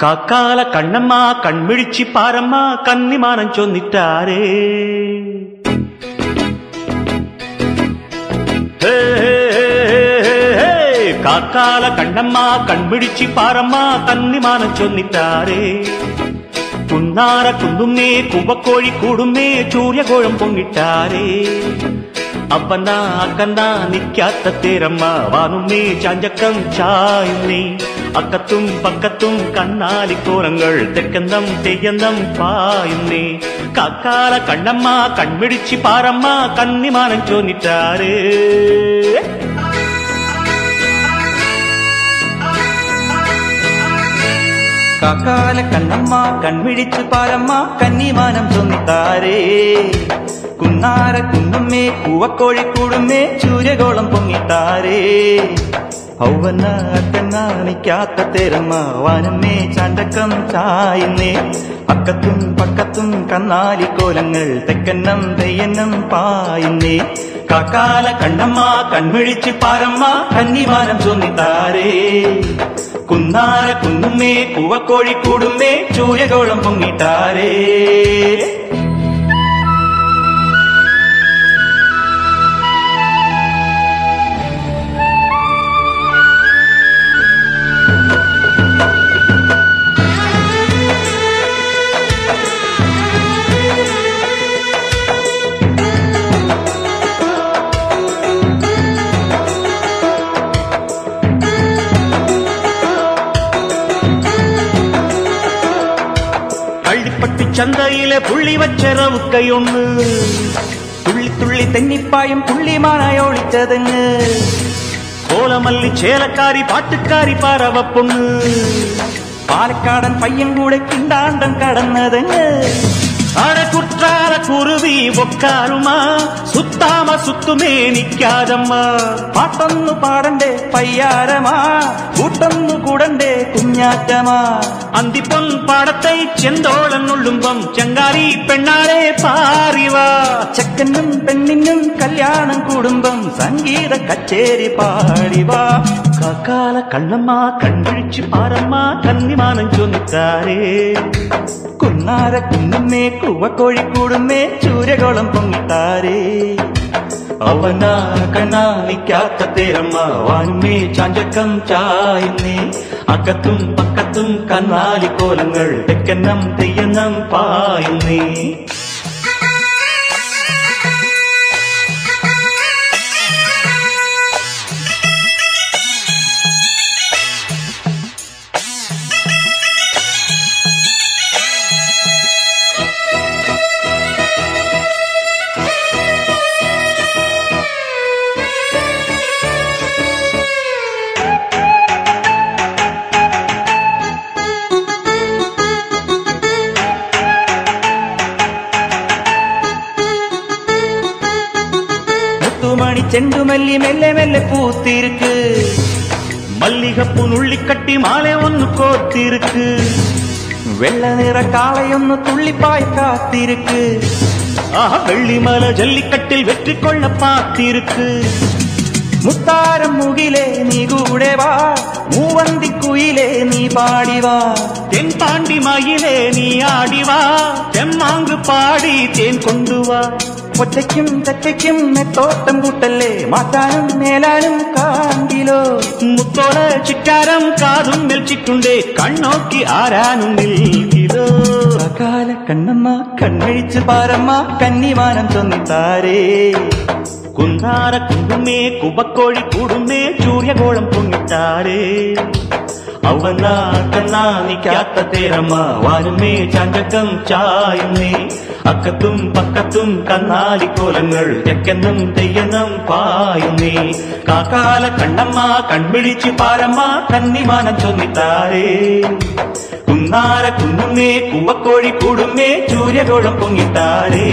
കാക്കാല കണ്ണമ്മ കൺമിഴിച്ചി പാരമ്മ കന്നിമാനം ചൊന്നിട്ടാരേ ഹേ, ഹേ, ഹേ, ഹേ, ഹേ. കാക്കാല കണ്ണമ്മ കൺമിഴിച്ചി പാരമ്മ കന്നിമാനം ചൊന്നിട്ടാരേ കുന്നാര കുന്നുമ്മേ കുവക്കോഴി കൂടുമ്മേ ചൂര്യകോഴം പൊങ്ങിട്ടാരേ அப்பந்தா அக்கந்தா நிக்காத்த தேரம்மா வானுமே சாஞ்சக்கம் சாயுமே அக்கத்தும் பக்கத்தும் கண்ணாடி கோரங்கள் தெக்கந்தம் தெய்யந்தம் பாயுமே காக்கால கண்ணம்மா கண்மிடிச்சு பாரம்மா கன்னிமானம் சொன்னிட்டாரு காக்கால கண்ணம்மா கண்மிழிச்சு பாரம்மா கன்னிமானம் சொன்னிட்டாரே കുന്നുമ്മേ കൂവക്കോഴി കൂടുമ്മേ ചൂര്യകോളം പൊങ്ങിത്താരേ ഔവന്ന തെരമാവാനമ്മേ ചാണ്ടക്കം ചായുന്നേ. അക്കത്തും പക്കത്തും കന്നാലിക്കോലങ്ങൾ തെക്കന്നം തെയ്യന്നം പായുന്നേ. കാക്കാല കണ്ണമ്മ കൺമിഴിച്ച് പാരമ്മ കന്നിമാനം ചൊന്നിത്താരേ കുന്നാര കുന്നുമ്മേ പൂവക്കോഴി കൂടുമ്മേ ചൂര്യകോളം പൊങ്ങിട്ടാരേ சந்தையில புள்ளி வச்ச ரவுக்கையொண்ணு துள்ளி துள்ளி தென்னிப்பாயும் புள்ளிமானாய் ஒழித்ததுன்னு. கோலமல்லி சேலக்காரி பாட்டுக்காரி பரவ பொண்ணு. பாலக்காடன் பையன் கூட கிண்டாண்டம் கடந்ததுங்க അടക്കുറ്റാല കുരുവി ഒക്കാലുമാ സുത്താമ നിക്കാതമ്മ. പാട്ടന്നു പാടണ്ടേ പയ്യാരമാ. കൂട്ടന്നു കൂടണ്ടേ കുഞ്ഞാറ്റമാ. അന്തിപ്പം പാടത്തെ ചെന്തോളെന്നുള്ളുമ്പം ചങ്ങാരി പെണ്ണാരെ പാറിവാ. ചെക്കനും പെണ്ണിനും കല്യാണം കൂടുമ്പ സംഗീത കച്ചേരി പാടിവാ കാക്കാല കണ്ണമ്മ കൺപിഴിച്ച് പാറമ്മ കന്നിമാനം ചൊന്നിത്താരേ കുന്നാര കുന്നുമ്മേ കൂവക്കോഴി കൂടുമ്മേ ചൂരകോളം പൊങ്ങിത്താരേ അവനാ കണ്ണാലിക്കാത്ത തേരമ്മ വാനുമേ ചാഞ്ചക്കം ചായുന്നേ അക്കത്തും പക്കത്തും കന്നാലിക്കോലങ്ങൾ തെക്കന്നം തെയ്യന്നം പായുന്നേ முத்துமணி செண்டு மல்லி மெல்ல மெல்ல பூத்திருக்கு. மல்லிகப்பு நுள்ளிக்கட்டி மாலை ஒன்று கோத்திருக்கு. வெள்ள நிற காலை ஒன்று துள்ளிப்பாய் காத்திருக்கு. ஆஹா வெள்ளிமல ஜல்லிக்கட்டில் வெற்றி கொள்ள பார்த்திருக்கு. முத்தாரம் முகிலே நீ கூடவா மூவந்தி குயிலே நீ பாடிவா தென் பாண்டி மயிலே நீ ஆடிவா தெம்மாங்கு பாடி தேன் கொண்டு வா. ഒറ്റയ്ക്കും തെറ്റയ്ക്കും മെത്തോട്ടം കൂട്ടല്ലേ? മാറ്റാനും മേലാനും കാണ്ടിലോ മുത്തോള ചിറ്റാരം കാതും മെൽച്ചിട്ടുണ്ടേ. കണ്ണോക്കി ആരാനും നിൽക്കിലോ? കാല കണ്ണമ്മ കണ്ണഴിച്ച് പാരമ്മ കന്നിമാനം ചൊന്നിത്താരേ കുന്താര കുണ്ടുമേ കുബക്കോഴി കൂടുമേ സൂര്യഗോളം പൊങ്ങിട്ടാരേ അവനാ തേരമ്മ. വാനുമേ ചാഞ്ചക്കം ചായുന്നേ. അക്കത്തും പക്കത്തും കന്നാലിക്കോലങ്ങൾ എക്കെന്നും തെയ്യനം പായുന്നേ. കാക്കാല കണ്ണമ്മ കൺപിടിച്ച് പാരമ്മ കന്നിമാനം ചൊന്നിത്താരേ കുന്നാര കുന്നുമേ കുമ്പക്കോഴി കൂടുമേ ചൂര്യകോളം പൊങ്ങിത്താരേ